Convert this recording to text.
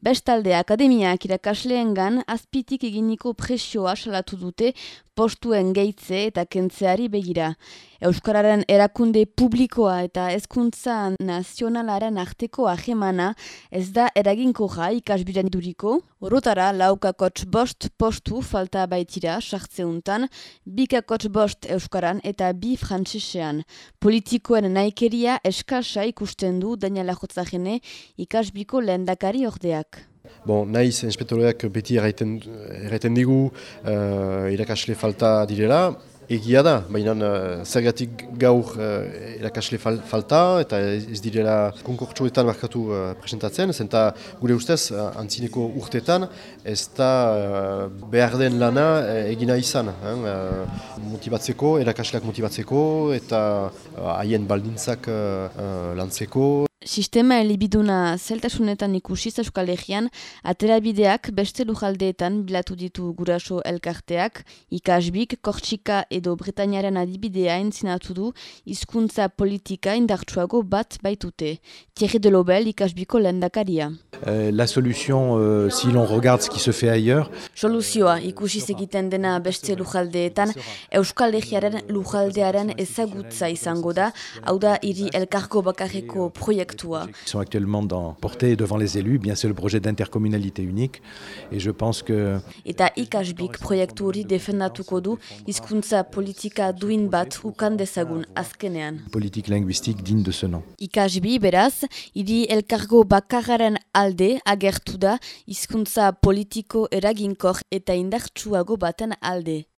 Bestalde akademiak irakasleengan azpitik eginiko presioa salatu dute postuen gehitze eta kentzeari begira. Euskararen erakunde publikoa eta hezkuntza nazionalaren arteko ahemana ez da eraginko ja ikasbiren duriko. Horotara laukakotx bost postu falta baitira sartzeuntan, bikakotx bost Euskaran eta bi frantsesean. Politikoen naikeria eskasa ikusten du Daniela Jotzajene ikasbiko lehendakari ordeak. Bon, naiz, inspektoreak beti erraiten digu uh, irakasle falta direla, egia da, baina uh, zergatik gaur uh, irakasle fal falta eta ez direla konkortxoetan markatu uh, presentatzen, zenta gure ustez uh, antzineko urtetan ez da uh, behar den lana uh, egina izan, uh, motibatzeko, irakasleak motibatzeko eta haien baldintzak lantzeko. Sistema elibiduna zeltasunetan ikusiz Euskal Herrian, aterabideak beste lujaldeetan bilatu ditu guraso elkarteak, ikasbik, Kortsika edo Bretainaren adibidea entzinatu du hizkuntza politika indartsuago bat baitute. Thierry de Lobel ikasbiko lendakaria. Euh, la solution, euh, si l'on regarde ce qui se fait ailleurs... Soluzioa ikusiz egiten dena beste lujaldeetan, Euskal Herriaren lujaldearen ezagutza izango da, hau da hiri elkarko bakarreko proiektu Ils sont actuellement dans, portés devant les élus, bien c'est le projet d'intercommunalité unique et je pense que Eta ikasbik proiektu hori defendatuko du hizkuntza politika duin bat ukan dezagun azkenean. Politique linguistique digne de ce nom. Ikasbi beraz, hiri elkargo bakarraren alde agertu da hizkuntza politiko eraginkor eta indartsuago baten alde.